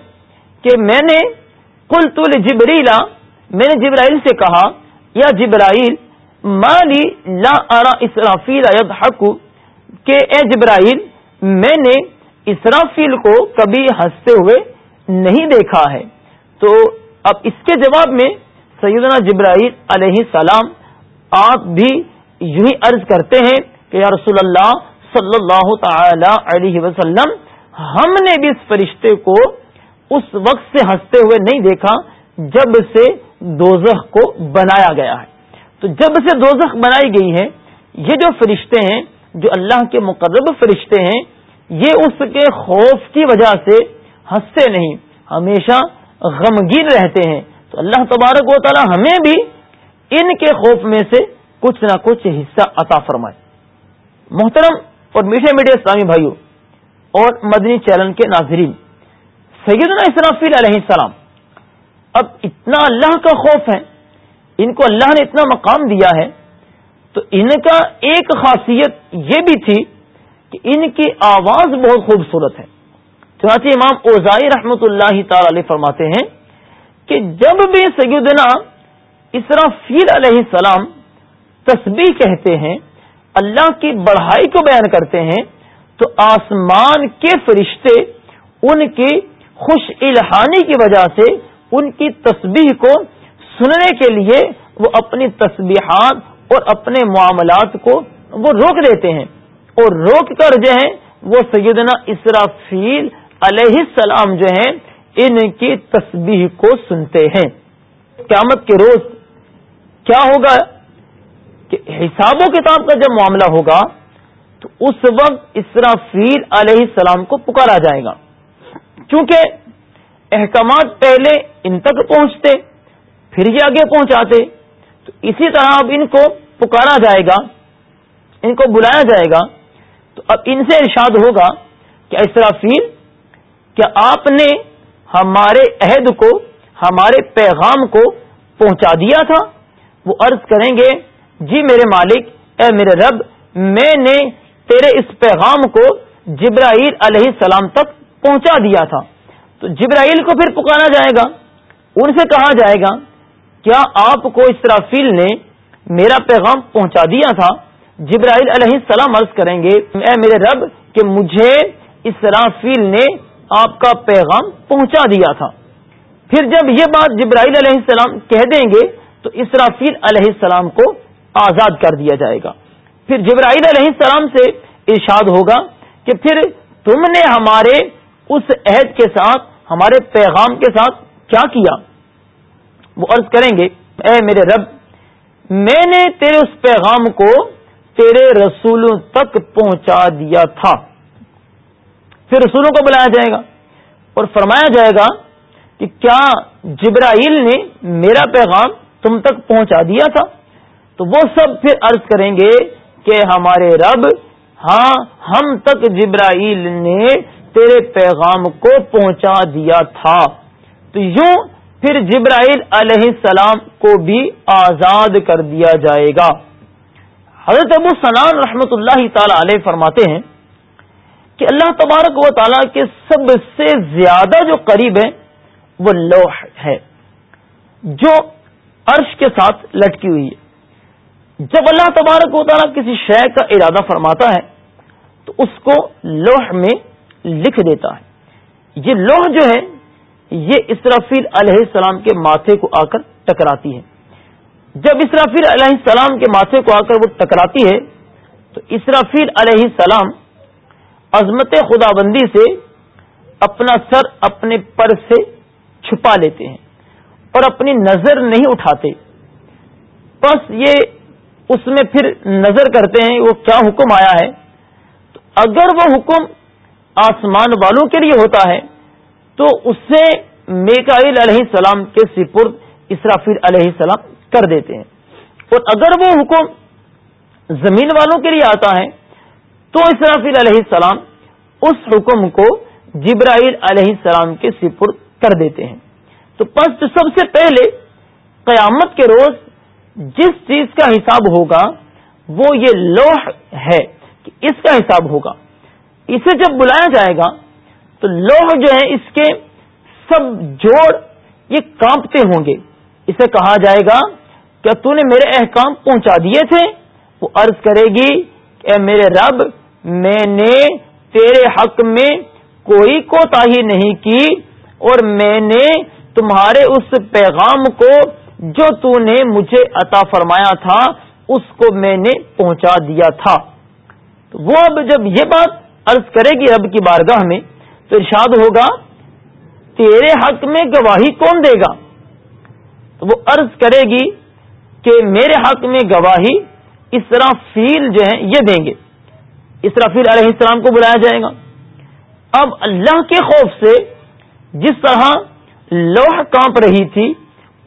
کہ میں نے کل تل جبریلا میں نے جبرائیل سے کہا، یا جبرائیل مالی لا ارا اسرافیل حق کہ اے جبرائیل، میں نے اسرافیل کو کبھی ہنستے ہوئے نہیں دیکھا ہے۔ تو اب اس کے جواب میں سیدنا جبرائیل علیہ السلام آپ بھی یوں ہی عرض کرتے ہیں کہ یا رسول اللہ صلی اللہ تعالی علیہ وسلم، ہم نے بھی اس فرشتے کو اس وقت سے ہنستے ہوئے نہیں دیکھا جب سے دوزخ کو بنایا گیا ہے۔ تو جب سے دوزخ بنائی گئی ہے یہ جو فرشتے ہیں، جو اللہ کے مقرب فرشتے ہیں، یہ اس کے خوف کی وجہ سے ہنستے نہیں، ہمیشہ غمگین رہتے ہیں۔ تو اللہ تبارک و تعالی ہمیں بھی ان کے خوف میں سے کچھ نہ کچھ حصہ عطا فرمائے۔ محترم اور میٹھے میٹھے اسلامی بھائیوں اور مدنی چیلن کے ناظرین، سیدنا اسرافیل علیہ السلام اب اتنا اللہ کا خوف ہے، ان کو اللہ نے اتنا مقام دیا ہے، تو ان کا ایک خاصیت یہ بھی تھی کہ ان کی آواز بہت خوبصورت ہے۔ چنانچہ امام اوزائی رحمۃ اللہ تعالی علیہ فرماتے ہیں کہ جب بھی سیدنا اسرافیل علیہ السلام تسبیح کہتے ہیں، اللہ کی بڑھائی کو بیان کرتے ہیں، تو آسمان کے فرشتے ان کی خوش الحانی کی وجہ سے ان کی تسبیح کو سننے کے لیے وہ اپنی تسبیحات اور اپنے معاملات کو وہ روک دیتے ہیں۔ اور روک کر جو ہے وہ سیدنا اسرافیل علیہ السلام جو ہیں، ان کی تسبیح کو سنتے ہیں۔ قیامت کے روز کیا ہوگا؟ کہ حساب و کتاب کا جب معاملہ ہوگا تو اس وقت اسرافیل علیہ السلام کو پکارا جائے گا۔ کیونکہ احکامات پہلے ان تک پہنچتے، پھر یہ آگے پہنچاتے، تو اسی طرح اب ان کو پکارا جائے گا، ان کو بلایا جائے گا۔ تو اب ان سے ارشاد ہوگا کہ اسرافیل، کیا آپ نے ہمارے عہد کو، ہمارے پیغام کو پہنچا دیا تھا؟ وہ عرض کریں گے جی میرے مالک، اے میرے رب، میں نے تیرے اس پیغام کو جبرائیل علیہ السلام تک پہنچا دیا تھا۔ تو جبرائیل کو پھر پکانا جائے گا؟ ان سے کہا جائے گا، کیا آپ کو اسرافیل نے میرا پیغام پہنچا دیا تھا؟ جبرائیل علیہ السلام عرض کریں گے، اے میرے رب، کہ مجھے اسرافیل نے آپ کا پیغام پہنچا دیا تھا۔ پھر جب یہ بات جبرائیل علیہ السلام کہہ دیں گے، تو اسرافیل علیہ السلام کو آزاد کر دیا جائے گا۔ پھر جبرائیل علیہ السلام سے ارشاد ہوگا کہ پھر تم نے ہمارے اس عہد کے ساتھ، ہمارے پیغام کے ساتھ کیا کیا؟ وہ عرض کریں گے، اے میرے رب، میں نے تیرے اس پیغام کو تیرے رسولوں تک پہنچا دیا تھا۔ پھر رسولوں کو بلایا جائے گا اور فرمایا جائے گا کہ کیا جبرائیل نے میرا پیغام تم تک پہنچا دیا تھا؟ تو وہ سب پھر عرض کریں گے کہ ہمارے رب ہاں ہم تک جبرائیل نے تیرے پیغام کو پہنچا دیا تھا۔ تو یوں پھر جبرائیل علیہ السلام کو بھی آزاد کر دیا جائے گا۔ حضرت ابو سنان رحمت اللہ تعالی علیہ فرماتے ہیں کہ اللہ تبارک و تعالیٰ کے سب سے زیادہ جو قریب ہے وہ لوح ہے، جو عرش کے ساتھ لٹکی ہوئی ہے۔ جب اللہ تبارک و تعالیٰ کسی شے کا ارادہ فرماتا ہے، تو اس کو لوح میں لکھ دیتا ہے۔ یہ لوح جو ہے، یہ اسرافیل علیہ السلام کے ماتھے کو آ کر ٹکراتی ہے۔ جب اسرافیل علیہ السلام کے ماتھے کو آ کر وہ ٹکراتی ہے، تو اسرافیل علیہ السلام عظمت خدا بندی سے اپنا سر اپنے پر سے چھپا لیتے ہیں اور اپنی نظر نہیں اٹھاتے۔ بس یہ اس میں پھر نظر کرتے ہیں وہ کیا حکم آیا ہے؟ تو اگر وہ حکم آسمان والوں کے لیے ہوتا ہے، تو اس سے میکائل علیہ السلام کے سپرد اسرافیل علیہ السلام کر دیتے ہیں۔ اور اگر وہ حکم زمین والوں کے لیے آتا ہے، تو اسرافیل علیہ السلام اس حکم کو جبرائیل علیہ السلام کے سپرد کر دیتے ہیں۔ تو پس سب سے پہلے قیامت کے روز جس چیز کا حساب ہوگا وہ یہ لوح ہے کہ اس کا حساب ہوگا۔ اسے جب بلایا جائے گا تو لوح جو ہے اس کے سب جوڑ یہ کانپتے ہوں گے۔ اسے کہا جائے گا، کیا تو نے میرے احکام پہنچا دیے تھے؟ وہ عرض کرے گی کہ اے میرے رب، میں نے تیرے حق میں کوئی کوتا نہیں کی اور میں نے تمہارے اس پیغام کو جو تو نے مجھے عطا فرمایا تھا، اس کو میں نے پہنچا دیا تھا۔ تو وہ اب جب یہ بات عرض کرے گی رب کی بارگاہ میں، تو ارشاد ہوگا، تیرے حق میں گواہی کون دے گا؟ تو وہ عرض کرے گی کہ میرے حق میں گواہی اس طرح فیل جو ہے یہ دیں گے۔ اسرافیل علیہ السلام کو بلایا جائے گا۔ اب اللہ کے خوف سے جس طرح لوہ کانپ رہی تھی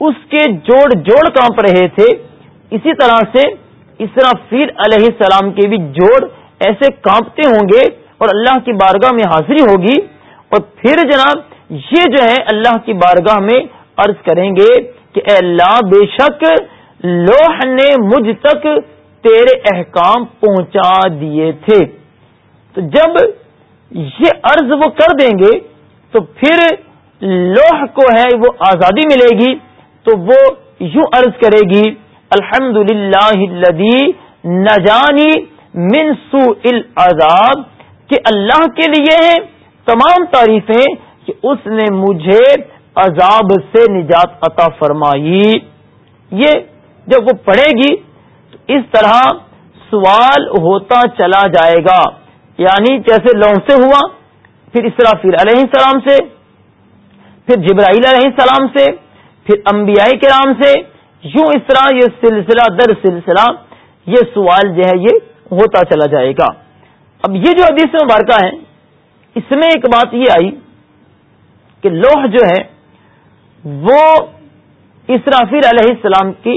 اس کے جوڑ جوڑ کانپ رہے تھے۔ اسی طرح سے اسرافیل علیہ السلام کے بھی جوڑ ایسے کانپتے ہوں گے اور اللہ کی بارگاہ میں حاضری ہوگی۔ اور پھر جناب، یہ جو ہے اللہ کی بارگاہ میں عرض کریں گے کہ اے اللہ، بے شک لوح نے مجھ تک تیرے احکام پہنچا دیے تھے۔ تو جب یہ عرض وہ کر دیں گے، تو پھر لوح کو ہے وہ آزادی ملے گی۔ تو وہ یوں عرض کرے گی الحمد للہ نجانی من سو العذاب کہ اللہ کے لیے ہیں تمام تعریفیں کہ اس نے مجھے عذاب سے نجات عطا فرمائی۔ یہ جب وہ پڑھے گی، تو اس طرح سوال ہوتا چلا جائے گا۔ یعنی جیسے لون سے ہوا، پھر اسرافیل علیہ السلام سے، پھر جبرائیل علیہ السلام سے پھر انبیاء کرام سے یوں اس طرح یہ سلسلہ در سلسلہ یہ سوال جو ہے یہ ہوتا چلا جائے گا۔ اب یہ جو حدیث مبارکہ ہے، اس میں ایک بات یہ آئی کہ لوہ جو ہے، وہ اسرافیل علیہ السلام کی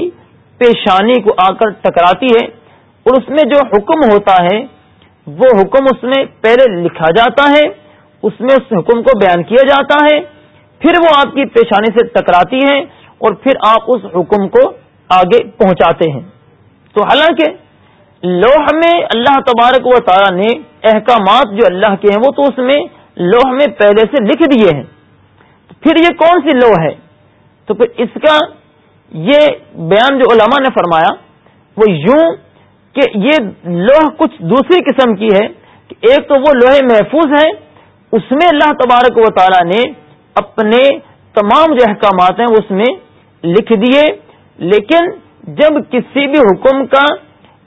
پیشانی کو آ کر ٹکراتی ہے اور اس میں جو حکم ہوتا ہے، وہ حکم اس میں پہلے لکھا جاتا ہے، اس میں اس حکم کو بیان کیا جاتا ہے۔ پھر وہ آپ کی پیشانی سے ٹکراتی ہے اور پھر آپ اس حکم کو آگے پہنچاتے ہیں۔ تو حالانکہ لوح میں اللہ تبارک و تعالیٰ نے احکامات جو اللہ کے ہیں وہ تو اس میں لوح میں پہلے سے لکھ دیے ہیں۔ پھر یہ کون سی لوح ہے؟ تو پھر اس کا یہ بیان جو علماء نے فرمایا وہ یوں کہ یہ لوہ کچھ دوسری قسم کی ہے کہ ایک تو وہ لوہے محفوظ ہے اس میں اللہ تبارک و تعالی نے اپنے تمام جو احکامات ہیں اس میں لکھ دیے، لیکن جب کسی بھی حکم کا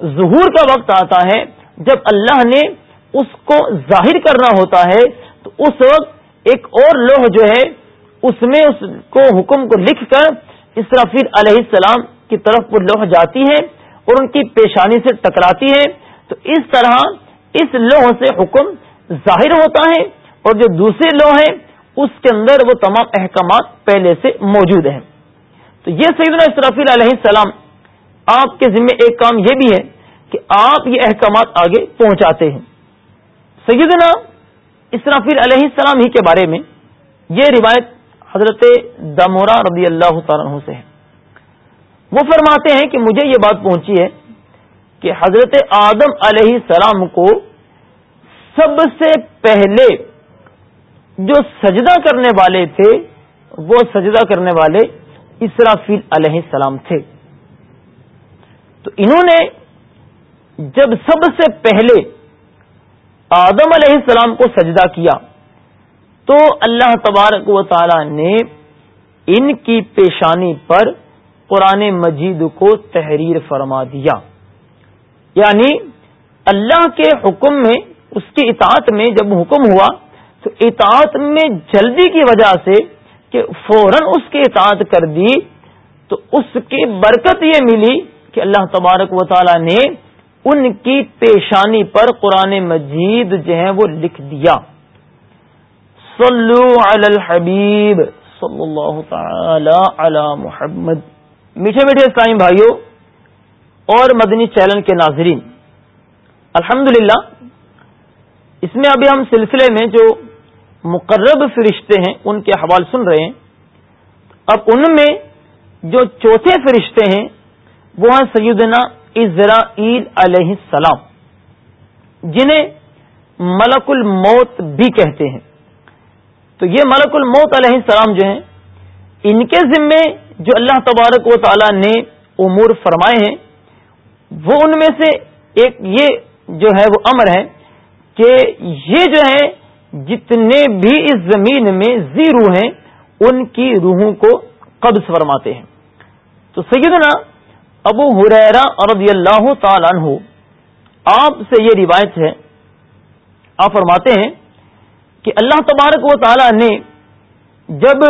ظہور کا وقت آتا ہے، جب اللہ نے اس کو ظاہر کرنا ہوتا ہے، تو اس وقت ایک اور لوہ جو ہے، اس میں اس کو حکم کو لکھ کر اسرافیل علیہ السلام کی طرف وہ لوہ جاتی ہے اور ان کی پیشانی سے ٹکراتی ہے۔ تو اس طرح اس لوہ سے حکم ظاہر ہوتا ہے اور جو دوسرے لوہ ہیں اس کے اندر وہ تمام احکامات پہلے سے موجود ہیں۔ تو یہ سیدنا اسرافیل علیہ السلام آپ کے ذمہ ایک کام یہ بھی ہے کہ آپ یہ احکامات آگے پہنچاتے ہیں۔ سیدنا اسرافیل علیہ السلام ہی کے بارے میں یہ روایت حضرت دمورا رضی اللہ تعالیٰ سے ہے۔ وہ فرماتے ہیں کہ مجھے یہ بات پہنچی ہے کہ حضرت آدم علیہ السلام کو سب سے پہلے جو سجدہ کرنے والے تھے، وہ سجدہ کرنے والے اسرافیل علیہ السلام تھے۔ تو انہوں نے جب سب سے پہلے آدم علیہ السلام کو سجدہ کیا، تو اللہ تبارک و تعالی نے ان کی پیشانی پر قرآن مجید کو تحریر فرما دیا۔ یعنی اللہ کے حکم میں، اس کی اطاعت میں جب حکم ہوا تو اطاعت میں جلدی کی وجہ سے کہ فوراً اس کی اطاعت کر دی، تو اس کی برکت یہ ملی کہ اللہ تبارک و تعالی نے ان کی پیشانی پر قرآن مجید جو ہے وہ لکھ دیا۔ صلو علی الحبیب، صلی اللہ تعالی علی محمد۔ میٹھے میٹھے اسلامی بھائیوں اور مدنی چیلن کے ناظرین الحمد اس میں ابھی ہم سلسلے میں جو مقرب فرشتے ہیں، ان کے حوال سن رہے ہیں۔ اب ان میں جو چوتھے فرشتے ہیں وہ ہیں سیدنا اسرائیل علیہ السلام، جنہیں ملک الموت بھی کہتے ہیں۔ تو یہ ملک الموت علیہ السلام جو ہیں، ان کے ذمے جو اللہ تبارک و تعالی نے امور فرمائے ہیں، وہ ان میں سے ایک یہ جو ہے، وہ امر ہے کہ یہ جو ہے جتنے بھی اس زمین میں زی روح ہیں، ان کی روحوں کو قبض فرماتے ہیں۔ تو سیدنا ابو حریرا رضی اللہ تعالیٰ عنہ آپ سے یہ روایت ہے۔ آپ فرماتے ہیں کہ اللہ تبارک و تعالی نے جب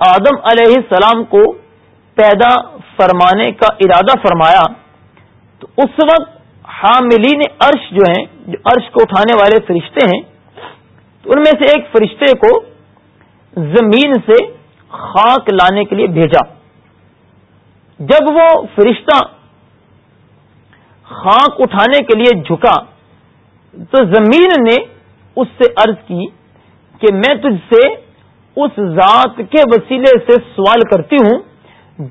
آدم علیہ السلام کو پیدا فرمانے کا ارادہ فرمایا، تو اس وقت حاملین عرش جو ہیں، جو عرش کو اٹھانے والے فرشتے ہیں تو ان میں سے ایک فرشتے کو زمین سے خاک لانے کے لیے بھیجا۔ جب وہ فرشتہ خاک اٹھانے کے لیے جھکا، تو زمین نے اس سے عرض کی کہ میں تجھ سے اس ذات کے وسیلے سے سوال کرتی ہوں،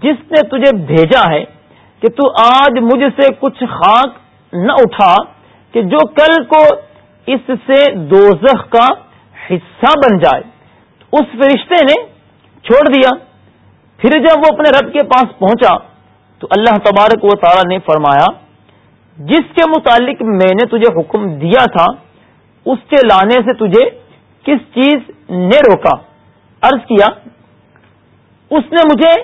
جس نے تجھے بھیجا ہے کہ تو آج مجھ سے کچھ خاک نہ اٹھا کہ جو کل کو اس سے دوزخ کا حصہ بن جائے۔ اس فرشتے نے چھوڑ دیا۔ پھر جب وہ اپنے رب کے پاس پہنچا، تو اللہ تبارک و تعالی نے فرمایا، جس کے متعلق میں نے تجھے حکم دیا تھا، اس کے لانے سے تجھے کس چیز نے روکا؟ عرض کیا، اس نے مجھے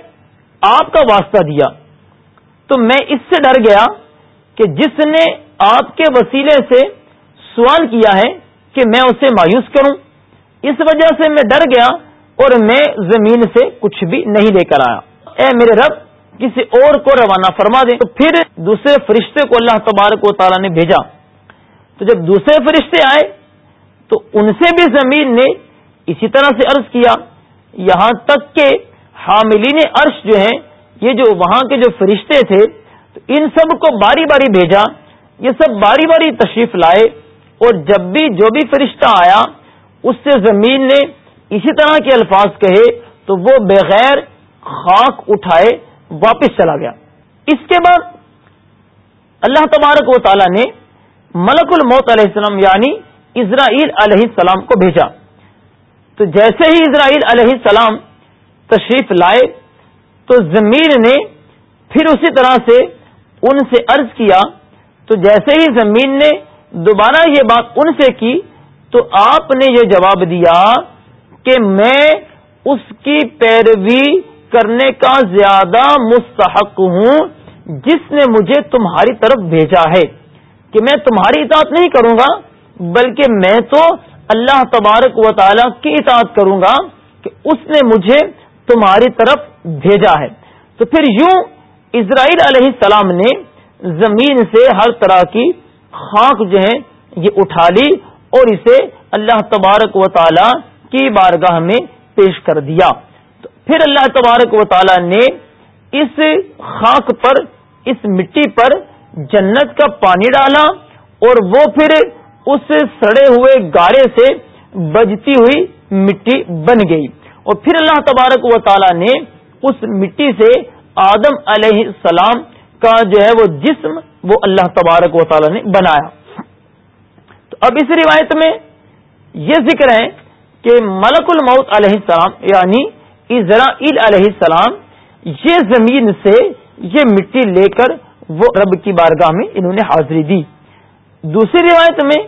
آپ کا واسطہ دیا۔ تو میں اس سے ڈر گیا کہ جس نے آپ کے وسیلے سے سوال کیا ہے کہ میں اسے مایوس کروں۔ اس وجہ سے میں ڈر گیا اور میں زمین سے کچھ بھی نہیں لے کر آیا۔ اے میرے رب، کسی اور کو روانہ فرما دیں تو پھر دوسرے فرشتے کو اللہ تبارک و تعالیٰ نے بھیجا۔ تو جب دوسرے فرشتے آئے، تو ان سے بھی زمین نے اسی طرح سے عرض کیا۔ یہاں تک کہ حاملین عرش جو ہیں، یہ جو وہاں کے جو فرشتے تھے، تو ان سب کو باری باری بھیجا۔ یہ سب باری باری تشریف لائے اور جب بھی جو بھی فرشتہ آیا اس سے زمین نے اسی طرح کے الفاظ کہے تو وہ بغیر خاک اٹھائے واپس چلا گیا۔ اس کے بعد اللہ تبارک و تعالی نے ملک الموت علیہ السلام یعنی اسرائیل علیہ السلام کو بھیجا۔ تو جیسے ہی اسرائیل علیہ السلام تشریف لائے تو زمین نے پھر اسی طرح سے ان سے عرض کیا۔ تو جیسے ہی زمین نے دوبارہ یہ بات ان سے کی تو آپ نے یہ جواب دیا کہ میں اس کی پیروی کرنے کا زیادہ مستحق ہوں جس نے مجھے تمہاری طرف بھیجا ہے کہ میں تمہاری اطاعت نہیں کروں گا، بلکہ میں تو اللہ تبارک و تعالی کی اطاعت کروں گا کہ اس نے مجھے تمہاری طرف بھیجا ہے۔ تو پھر یوں اسرائیل علیہ السلام نے زمین سے ہر طرح کی خاک جو ہے یہ اٹھا لی اور اسے اللہ تبارک و تعالی کی بارگاہ میں پیش کر دیا۔ پھر اللہ تبارک و تعالی نے اس خاک پر، اس مٹی پر جنت کا پانی ڈالا اور وہ پھر اس سڑے ہوئے گارے سے بجتی ہوئی مٹی بن گئی۔ اور پھر اللہ تبارک و تعالی نے اس مٹی سے آدم علیہ السلام کا جو ہے وہ جسم وہ اللہ تبارک و تعالی نے بنایا۔ اب اس روایت میں یہ ذکر ہے کہ ملک الموت علیہ السلام یعنی اسرائیل علیہ السلام، یہ زمین سے یہ مٹی لے کر وہ رب کی بارگاہ میں انہوں نے حاضری دی۔ دوسری روایت میں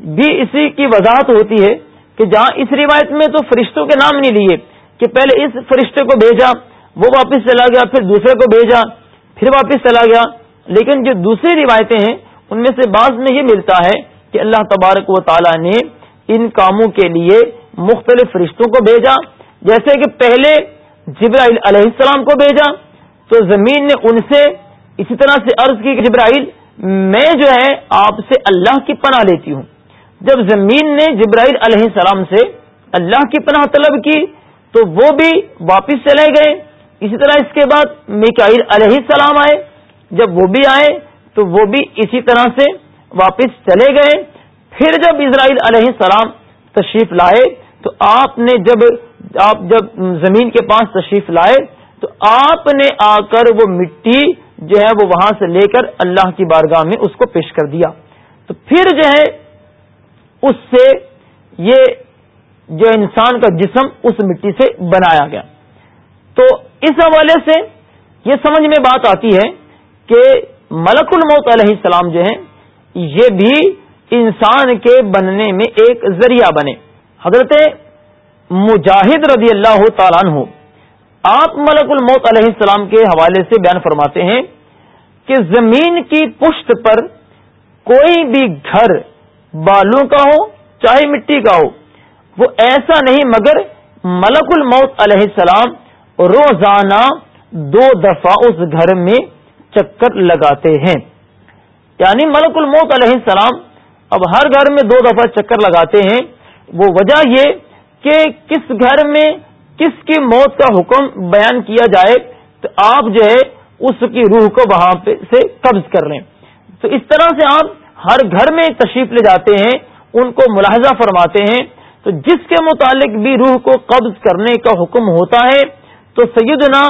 بھی اسی کی وضاحت ہوتی ہے کہ جہاں اس روایت میں تو فرشتوں کے نام نہیں لیے، کہ پہلے اس فرشتے کو بھیجا، وہ واپس چلا گیا، پھر دوسرے کو بھیجا، پھر واپس چلا گیا۔ لیکن جو دوسری روایتیں ہیں، ان میں سے بعض میں یہ ملتا ہے کہ اللہ تبارک و تعالی نے ان کاموں کے لیے مختلف فرشتوں کو بھیجا۔ جیسے کہ پہلے جبرائیل علیہ السلام کو بھیجا، تو زمین نے ان سے اسی طرح سے عرض کی کہ جبرائیل، میں جو ہے آپ سے اللہ کی پناہ لیتی ہوں۔ جب زمین نے جبرائیل علیہ السلام سے اللہ کی پناہ طلب کی، تو وہ بھی واپس چلے گئے۔ اسی طرح اس کے بعد میکائل علیہ السلام آئے۔ جب وہ بھی آئے، تو وہ بھی اسی طرح سے واپس چلے گئے۔ پھر جب اسرائیل علیہ السلام تشریف لائے، تو آپ نے جب آپ جب زمین کے پاس تشریف لائے، تو آپ نے آ کر وہ مٹی جو ہے وہ وہاں سے لے کر اللہ کی بارگاہ میں اس کو پیش کر دیا۔ تو پھر جو ہے، اس سے یہ جو انسان کا جسم اس مٹی سے بنایا گیا۔ تو اس حوالے سے یہ سمجھ میں بات آتی ہے کہ ملک الموت علیہ السلام جو ہیں یہ بھی انسان کے بننے میں ایک ذریعہ بنے۔ حضرت مجاہد رضی اللہ تعالیٰ عنہ آپ ملک الموت علیہ السلام کے حوالے سے بیان فرماتے ہیں کہ زمین کی پشت پر کوئی بھی گھر بالوں کا ہو، چاہے مٹی کا ہو، وہ ایسا نہیں، مگر ملک الموت علیہ السلام روزانہ دو دفعہ اس گھر میں چکر لگاتے ہیں۔ یعنی ملک الموت علیہ السلام اب ہر گھر میں دو دفعہ چکر لگاتے ہیں۔ وہ وجہ یہ کہ کس گھر میں کس کی موت کا حکم بیان کیا جائے تو آپ جو ہے اس کی روح کو وہاں پہ سے قبض کر لیں۔ تو اس طرح سے آپ ہر گھر میں تشریف لے جاتے ہیں، ان کو ملاحظہ فرماتے ہیں۔ تو جس کے متعلق بھی روح کو قبض کرنے کا حکم ہوتا ہے، تو سیدنا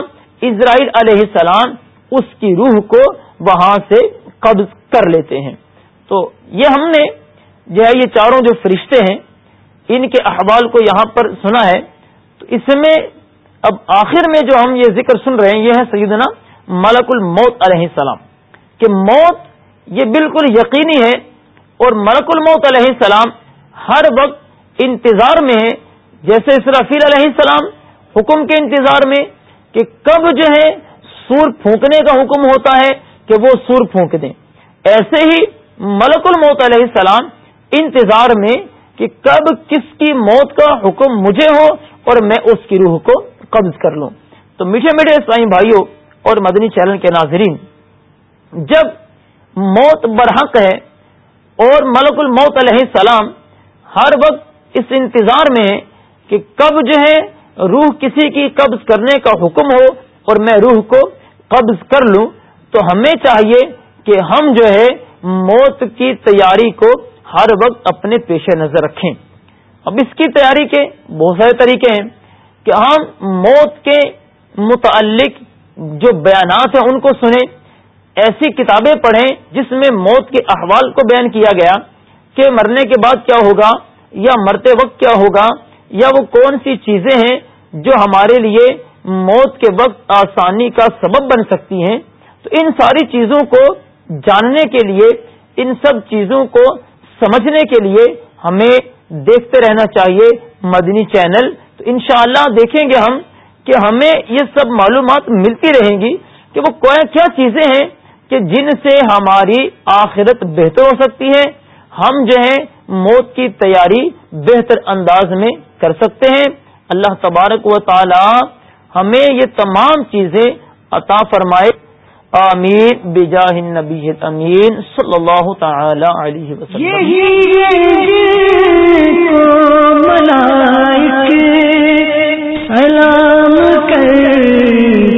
اسرائیل علیہ السلام اس کی روح کو وہاں سے قبض کر لیتے ہیں۔ تو یہ ہم نے جو ہے یہ چاروں جو فرشتے ہیں، ان کے احوال کو یہاں پر سنا ہے۔ تو اس میں اب آخر میں جو ہم یہ ذکر سن رہے ہیں، یہ ہے سیدنا ملک الموت علیہ السلام۔ کہ موت یہ بالکل یقینی ہے اور ملک الموت علیہ السلام ہر وقت انتظار میں ہے۔ جیسے اسرافیل علیہ السلام حکم کے انتظار میں کہ کب جو ہے سور پھونکنے کا حکم ہوتا ہے کہ وہ سور پھونک دیں۔ ایسے ہی ملک الموت علیہ السلام انتظار میں کہ کب کس کی موت کا حکم مجھے ہو اور میں اس کی روح کو قبض کر لوں۔ تو میٹھے میٹھے اسلامی بھائیوں اور مدنی چینل کے ناظرین، جب موت برحق ہے اور ملک الموت علیہ السلام ہر وقت اس انتظار میں ہے کہ کب جو ہے روح کسی کی قبض کرنے کا حکم ہو اور میں روح کو قبض کر لوں تو ہمیں چاہیے کہ ہم جو ہے موت کی تیاری کو ہر وقت اپنے پیش نظر رکھیں۔ اب اس کی تیاری کے بہت سارے طریقے ہیں کہ ہم موت کے متعلق جو بیانات ہیں ان کو سنیں۔ ایسی کتابیں پڑھیں جس میں موت کے احوال کو بیان کیا گیا کہ مرنے کے بعد کیا ہوگا یا مرتے وقت کیا ہوگا یا وہ کون سی چیزیں ہیں جو ہمارے لیے موت کے وقت آسانی کا سبب بن سکتی ہیں۔ تو ان ساری چیزوں کو جاننے کے لیے، ان سب چیزوں کو سمجھنے کے لیے ہمیں دیکھتے رہنا چاہیے مدنی چینل۔ تو انشاءاللہ دیکھیں گے ہم کہ ہمیں یہ سب معلومات ملتی رہیں گی کہ وہ کیا چیزیں ہیں کہ جن سے ہماری آخرت بہتر ہو سکتی ہے۔ ہم جو ہے موت کی تیاری بہتر انداز میں کر سکتے ہیں۔ اللہ تبارک و تعالی ہمیں یہ تمام چیزیں عطا فرمائے۔ آمین بجاہ النبی امین صلی اللہ تعالی علیہ وسلم. سلام کرتے